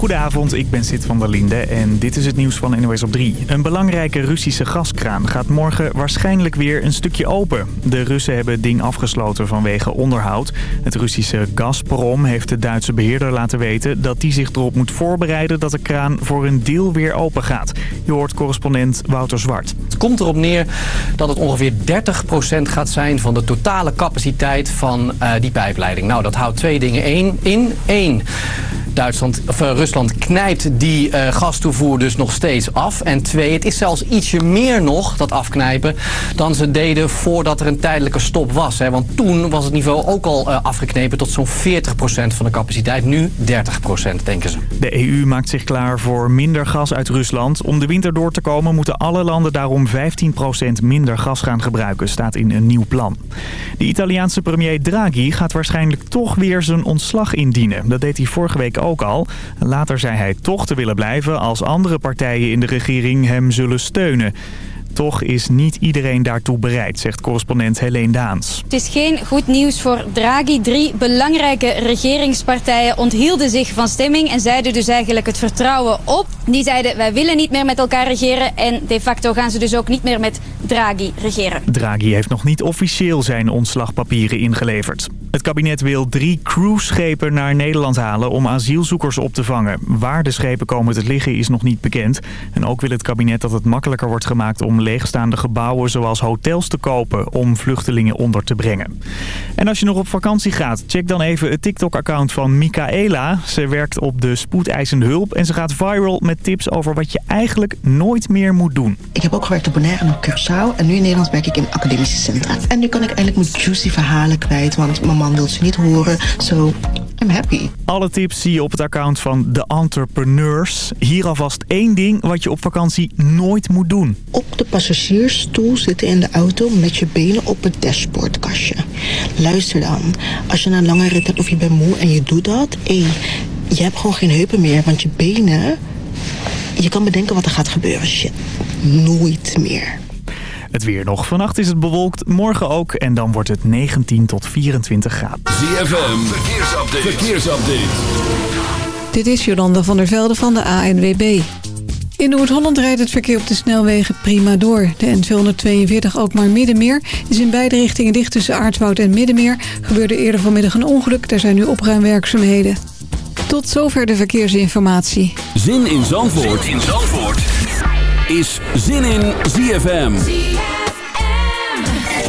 Goedenavond, ik ben Sid van der Linde en dit is het nieuws van NOS op 3. Een belangrijke Russische gaskraan gaat morgen waarschijnlijk weer een stukje open. De Russen hebben het ding afgesloten vanwege onderhoud. Het Russische Gazprom heeft de Duitse beheerder laten weten dat die zich erop moet voorbereiden dat de kraan voor een deel weer open gaat. Je hoort correspondent Wouter Zwart. Het komt erop neer dat het ongeveer 30% gaat zijn van de totale capaciteit van uh, die pijpleiding. Nou, dat houdt twee dingen één, in. Eén, Duitsland, of, uh, Rusland knijpt die uh, gastoevoer dus nog steeds af. En twee, het is zelfs ietsje meer nog, dat afknijpen, dan ze deden voordat er een tijdelijke stop was. Hè. Want toen was het niveau ook al uh, afgeknepen tot zo'n 40% van de capaciteit. Nu 30% denken ze. De EU maakt zich klaar voor minder gas uit Rusland. Om de winter door te komen moeten alle landen daarom 15% minder gas gaan gebruiken, staat in een nieuw plan. De Italiaanse premier Draghi gaat waarschijnlijk toch weer zijn ontslag indienen. Dat deed hij vorige week ook al. Later zei hij toch te willen blijven als andere partijen in de regering hem zullen steunen. Toch is niet iedereen daartoe bereid, zegt correspondent Helene Daans. Het is geen goed nieuws voor Draghi. Drie belangrijke regeringspartijen onthielden zich van stemming... en zeiden dus eigenlijk het vertrouwen op. Die zeiden, wij willen niet meer met elkaar regeren... en de facto gaan ze dus ook niet meer met Draghi regeren. Draghi heeft nog niet officieel zijn ontslagpapieren ingeleverd. Het kabinet wil drie cruiseschepen naar Nederland halen om asielzoekers op te vangen. Waar de schepen komen te liggen is nog niet bekend. En ook wil het kabinet dat het makkelijker wordt gemaakt om leegstaande gebouwen zoals hotels te kopen om vluchtelingen onder te brengen. En als je nog op vakantie gaat, check dan even het TikTok-account van Michaela. Ze werkt op de spoedeisende hulp en ze gaat viral met tips over wat je eigenlijk nooit meer moet doen. Ik heb ook gewerkt op Bonaire en op Curaçao en nu in Nederland werk ik in academische centra. En nu kan ik eigenlijk mijn juicy verhalen kwijt, want man wil ze niet horen. So, I'm happy. Alle tips zie je op het account van The Entrepreneurs. Hier alvast één ding wat je op vakantie nooit moet doen. Op de passagiersstoel zitten in de auto met je benen op het dashboardkastje. Luister dan, als je een lange rit hebt of je bent moe en je doet dat... Hey, je hebt gewoon geen heupen meer, want je benen... Je kan bedenken wat er gaat gebeuren. Shit, nooit meer. Het weer nog. Vannacht is het bewolkt, morgen ook. En dan wordt het 19 tot 24 graden. ZFM, verkeersupdate. verkeersupdate. Dit is Jolanda van der Velde van de ANWB. In Noord-Holland rijdt het verkeer op de snelwegen prima door. De N242 ook maar Middenmeer is in beide richtingen dicht tussen Aardwoud en Middenmeer. Gebeurde eerder vanmiddag een ongeluk, daar zijn nu opruimwerkzaamheden. Tot zover de verkeersinformatie. Zin in Zandvoort, zin in Zandvoort. Is Zin in ZFM.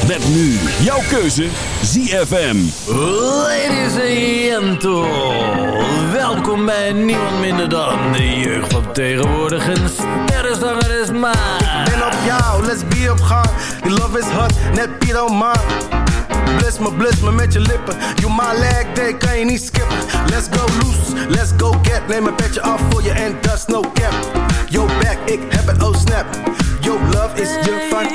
Met nu jouw keuze ZFM. Ladies and gentlemen, welkom bij niemand minder dan de jeugd van tegenwoordig. Een sterrenzanger is maar. Ben op jou, let's be op gang. Die love is hot, net Piet man. Bliss me, bliss me met je lippen. You my leg day, kan je niet skippen. Let's go loose, let's go get. Neem een petje af voor je en dat is no cap. Yo back, ik heb het, oh snap. Yo love is je van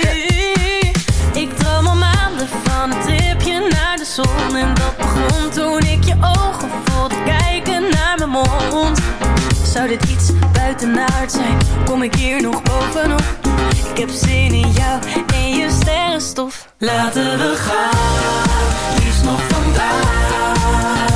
Ik droom al maanden van een tripje naar de zon. En dat begon toen ik je ogen voelde kijken naar mijn mond. Zou dit iets buitenaard zijn, kom ik hier nog bovenop? Ik heb zin in jou en je sterrenstof. Laten we gaan, liefst nog vandaag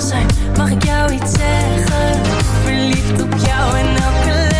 zijn? Mag ik jou iets zeggen? Verliefd op jou en elke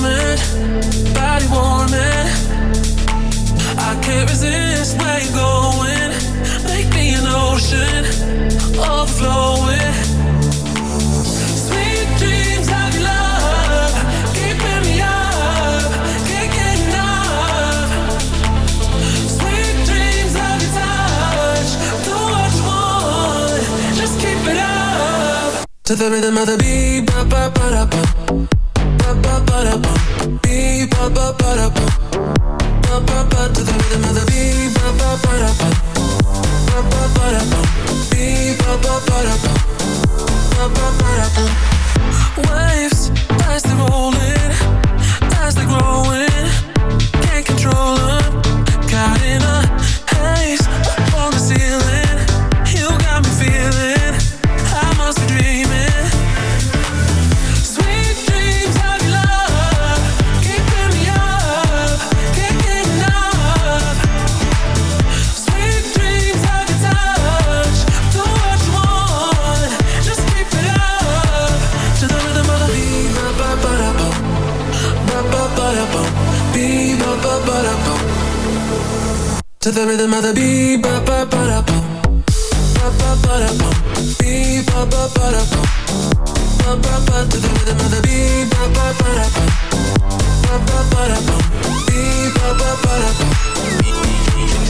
warming, body warming. I can't resist where you're going. Make me an ocean, overflowing. To the rhythm of the beat, ba ba ba da ba. Waves To the rhythm of the beat, ba ba ba papa bum. Ba ba ba da bum. Beat, ba ba ba da bum. Ba ba ba to the rhythm of the beat, ba ba ba da bum. Ba ba ba da bum. Beat, ba ba ba da bum.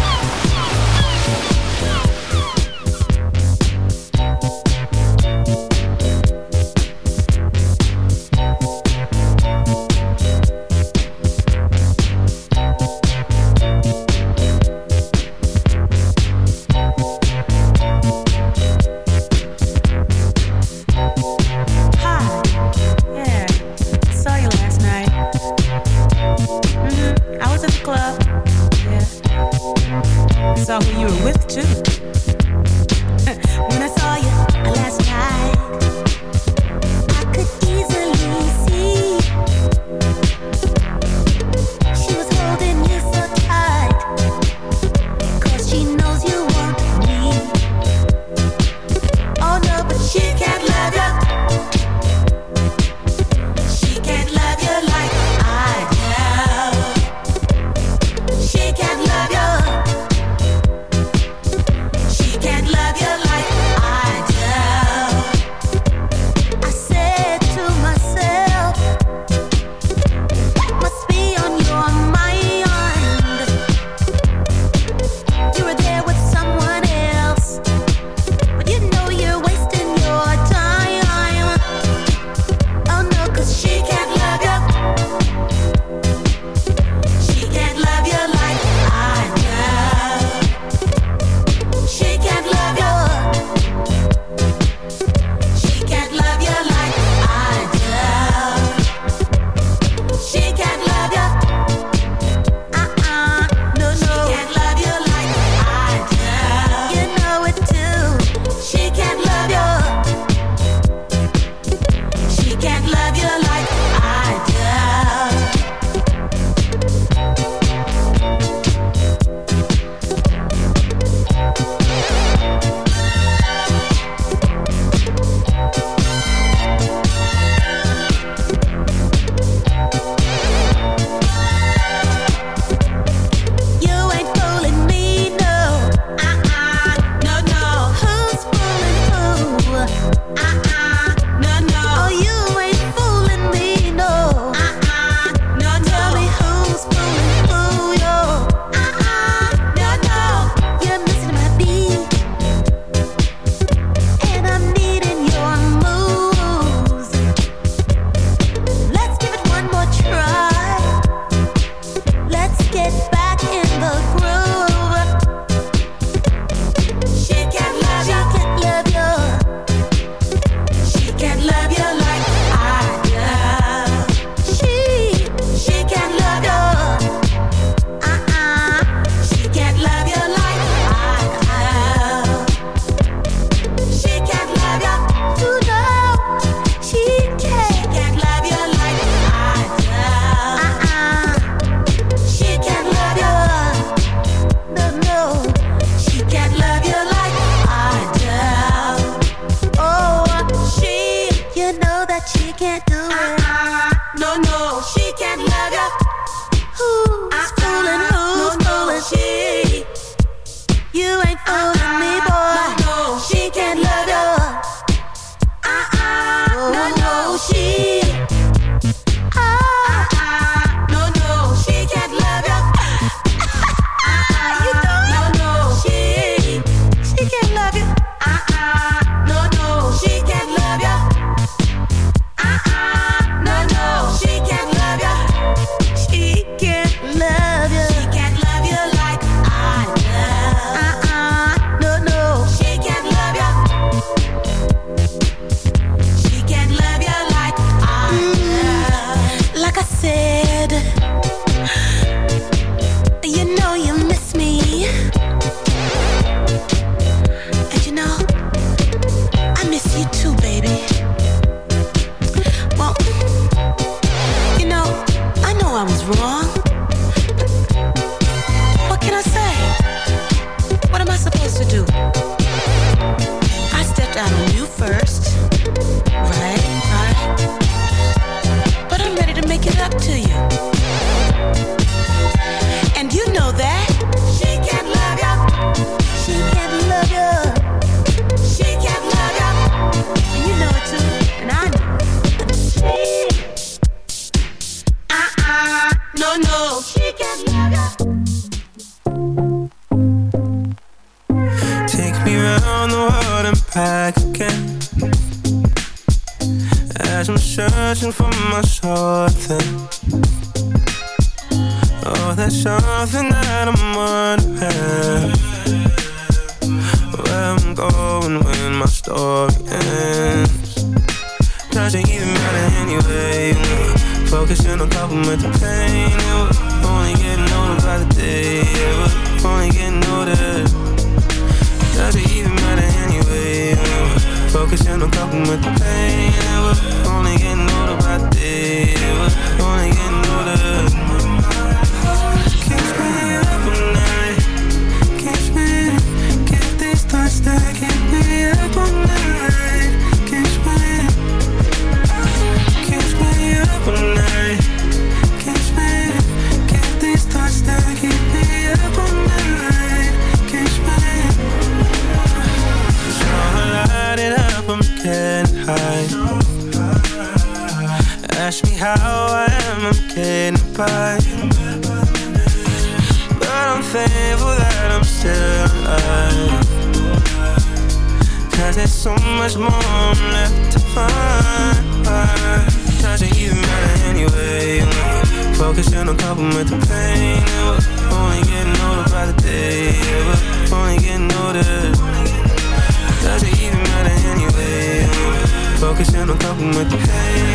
With the pain.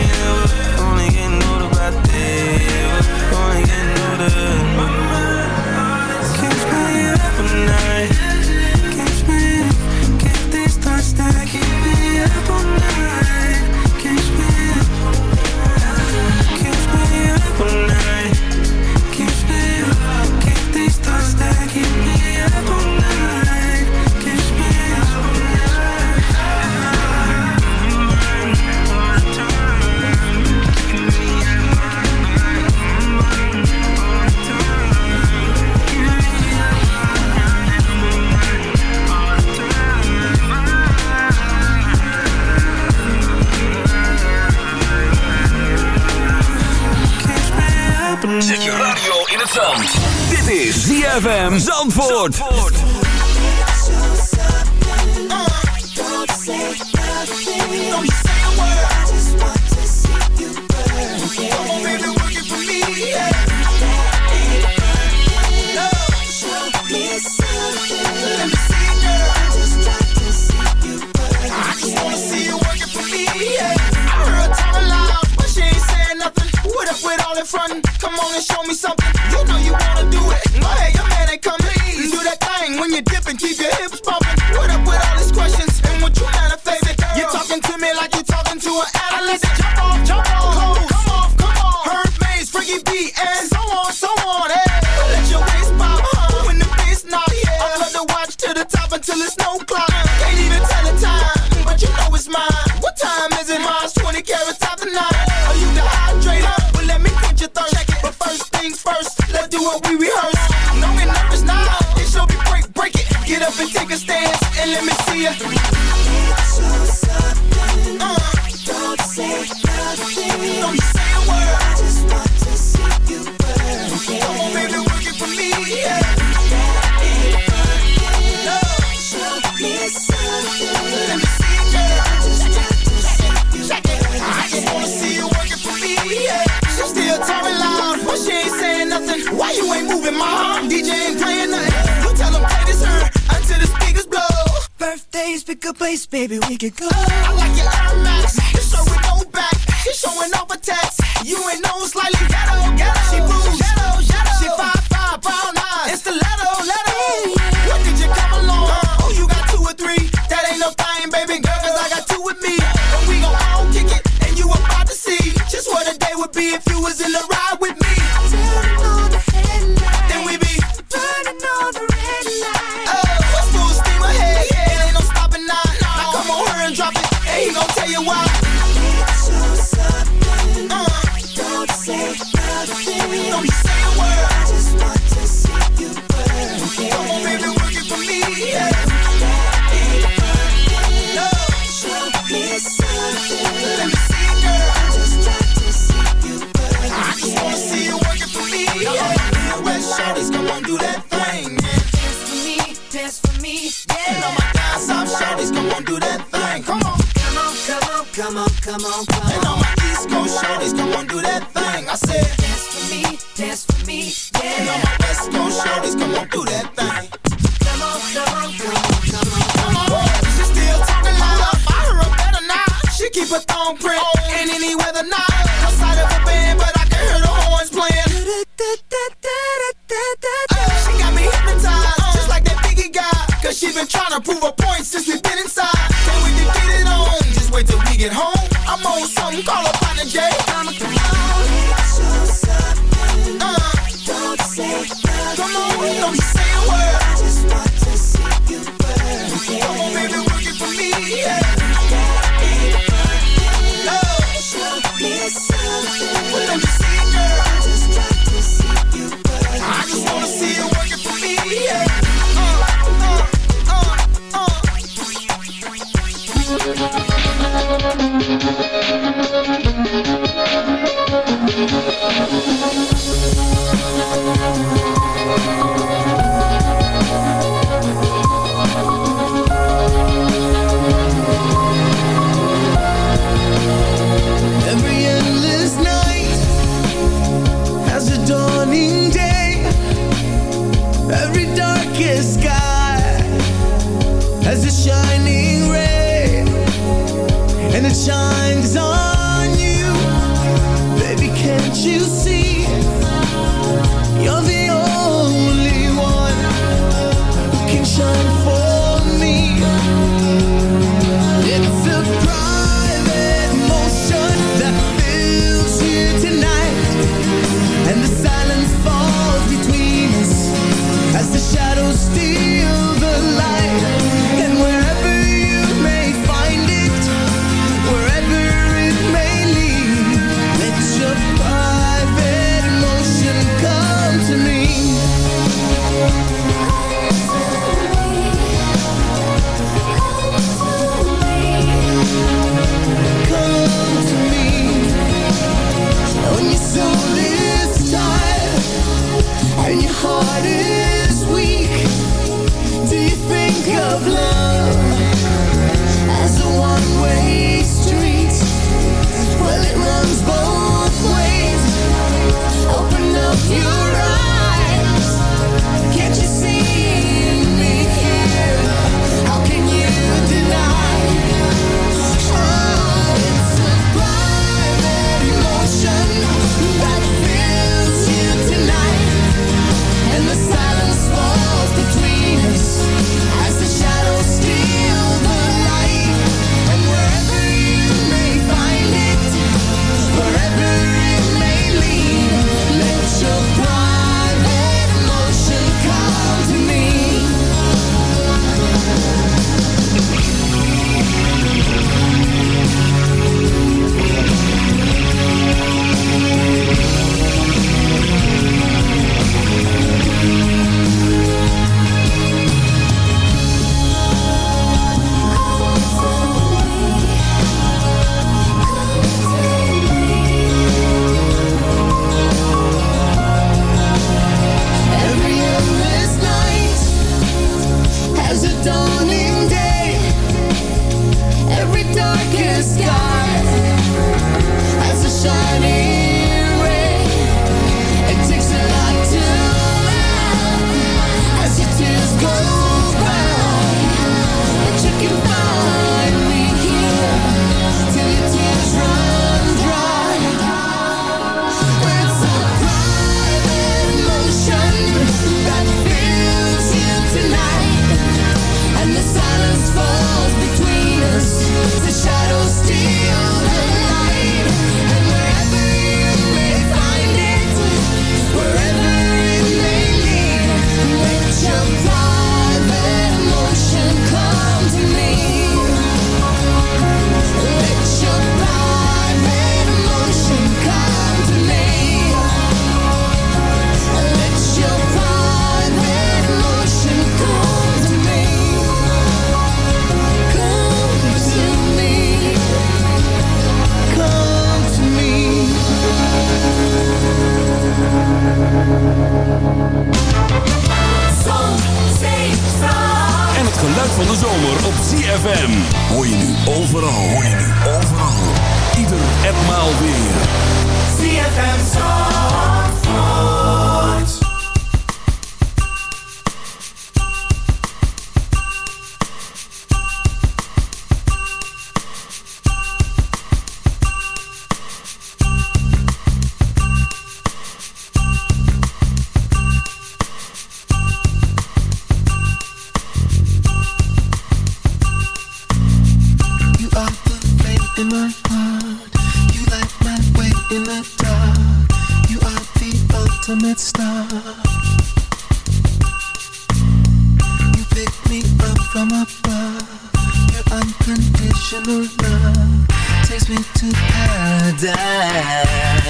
what we rehearse. No get nervous now. Nah. It should be break, break it. Get up and take a stance and let me see ya. Uh. Don't say nothing. a place, baby, we could go. I like your IMAX. Your shirt with no back. You're showing off a text. You ain't no slightly. keep a thumbprint in any weather now. Outside of a band, but I can hear the horns playing. She got me hypnotized, just like that Biggie guy. Cause she been trying to prove a point since we been inside. Then we can get it on, just wait till we get home.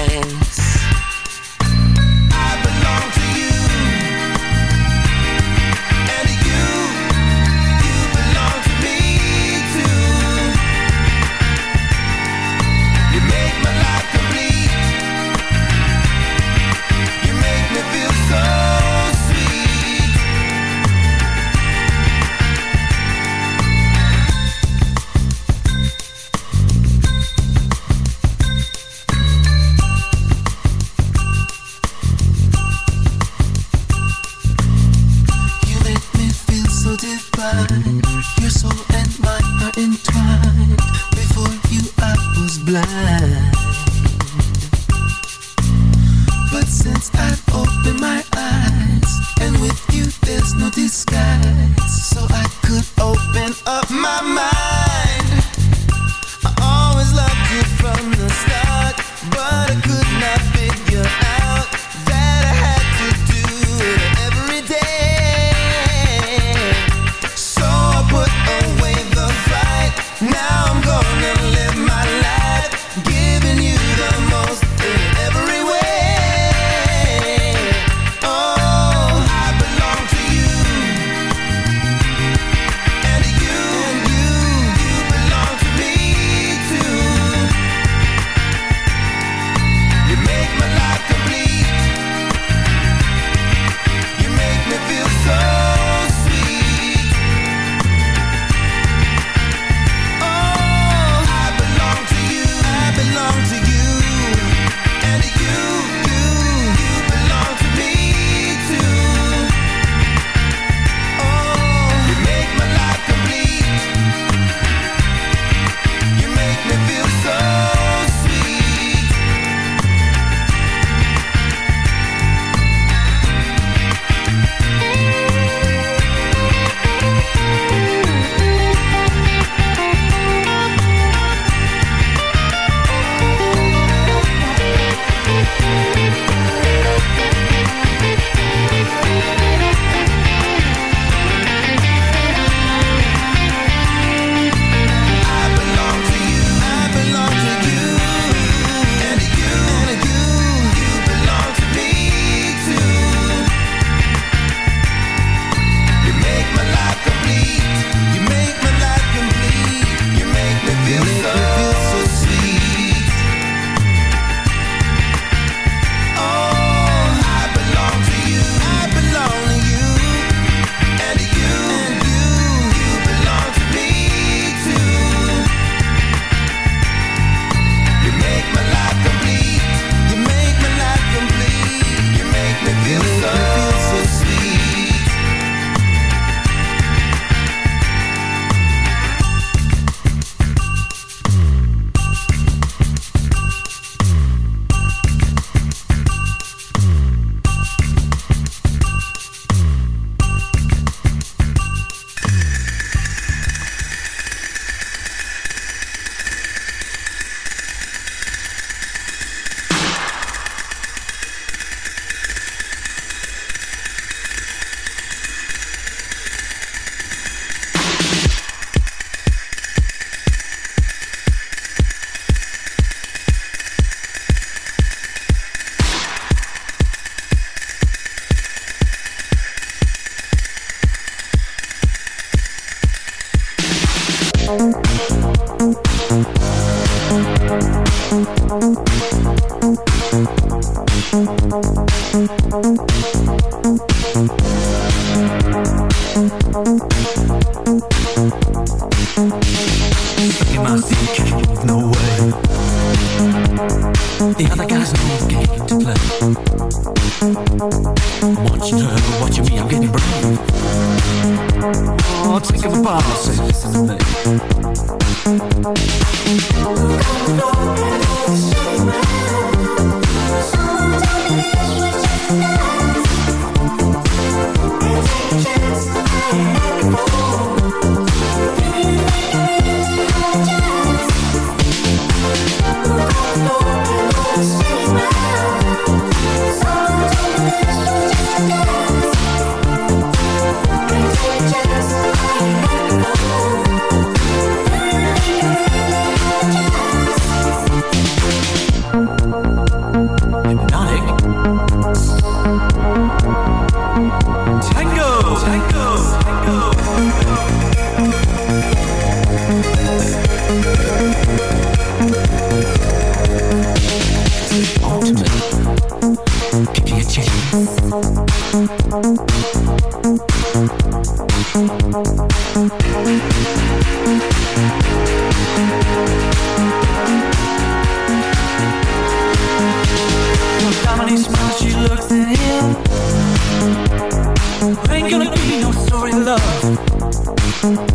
eyes.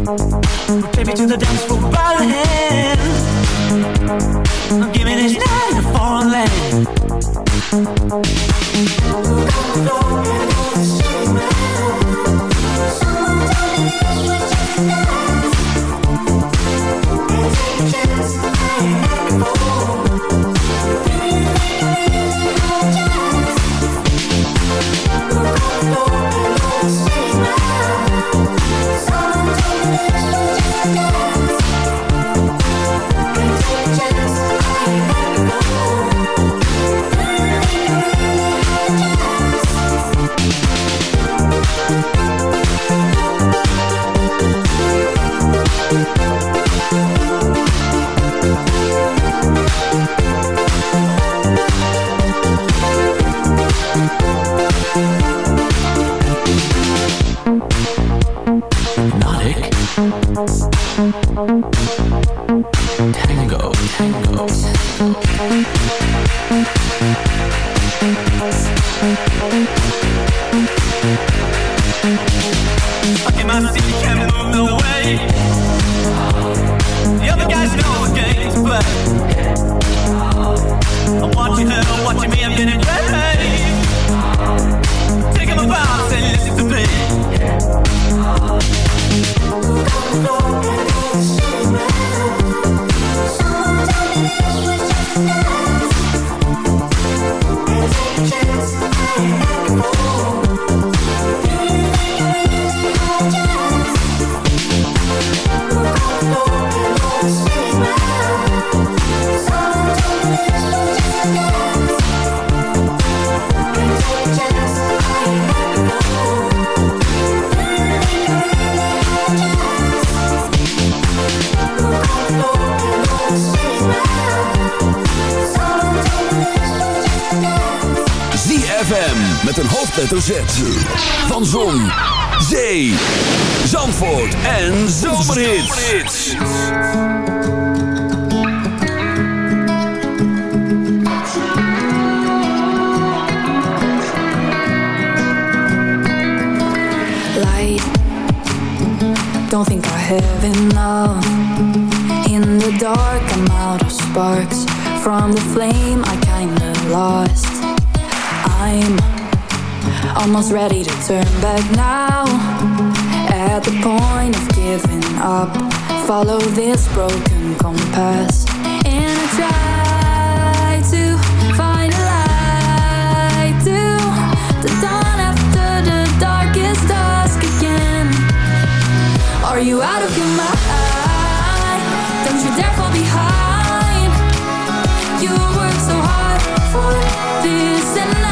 Take me to the dance floor by the hand. Give me this night in a foreign land. Met een hoofdletter Z. Van Zon, Zee, Zandvoort en Zomerhits. Don't think I have enough. In the dark, I'm out of sparks. From the flame, I kinda lost. I'm almost ready to turn back now. At the point of giving up, follow this broken compass. And I try to find a light to the dawn after the darkest dusk again. Are you out of your mind? Don't you dare fall behind. You worked so hard for this, and now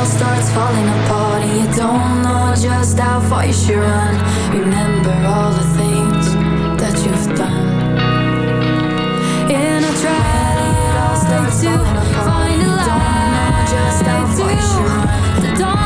all starts falling apart and you don't know just how far you should run, remember all the things that you've done. In a try to find a light, just how far you should run.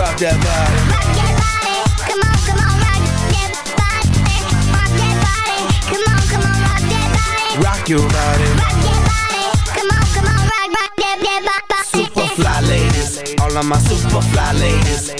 rock that body. Rock that body. Come on, come on, rock that body. Rock that body. Rock your body. Rock that body. Come on, come on, rock, rock that, that, that, that, that, that, that, that, that, that, that, that,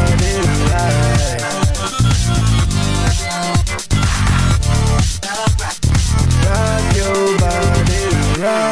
Yeah.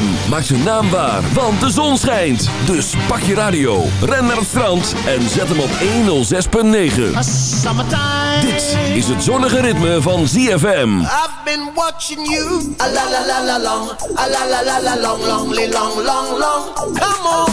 Maak zijn naam waar, want de zon schijnt. Dus pak je radio, ren naar het strand en zet hem op 106.9. Dit is het zonnige ritme van ZFM. I've been watching you. Come on.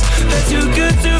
that you could do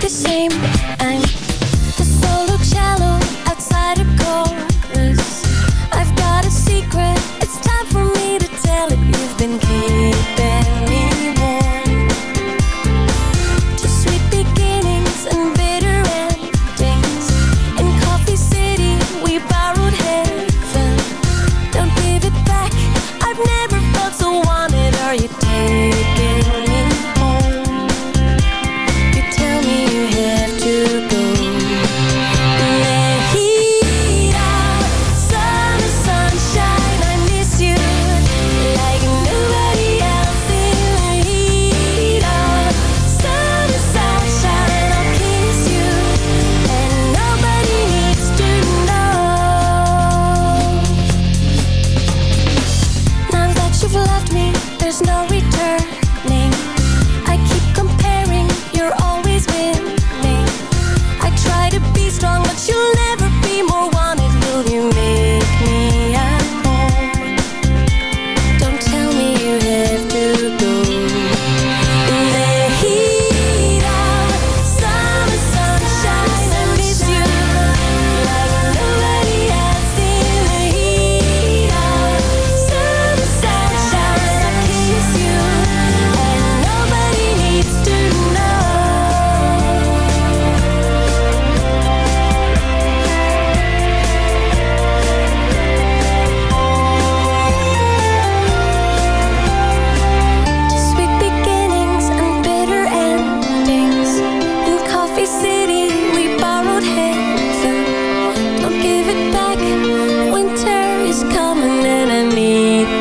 The same.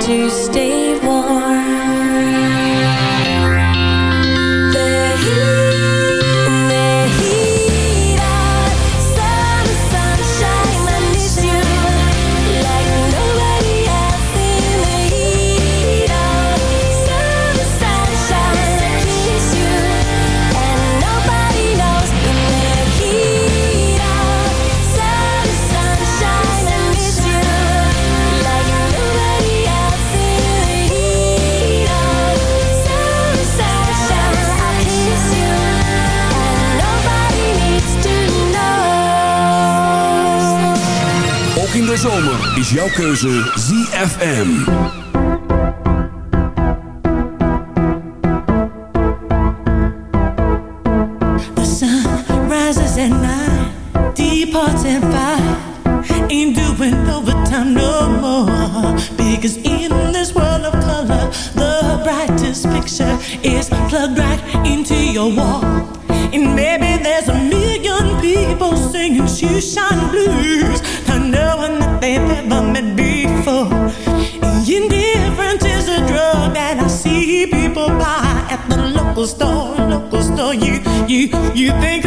To stay keuze ZFM. You think